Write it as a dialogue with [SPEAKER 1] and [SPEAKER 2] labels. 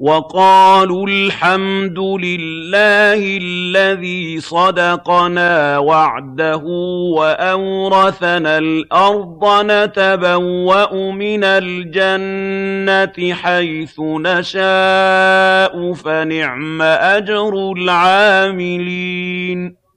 [SPEAKER 1] وَقَالُوا الْحَمْدُ لِلَّهِ الَّذِي صَدَقَنَا وَعْدَهُ وَأَوْرَثَنَا الْأَرْضَ نَتَبَوَّأُ مِنَ الْجَنَّةِ حَيْثُ نَشَاءُ ۖ فَنِعْمَ أَجْرُ الْعَامِلِينَ.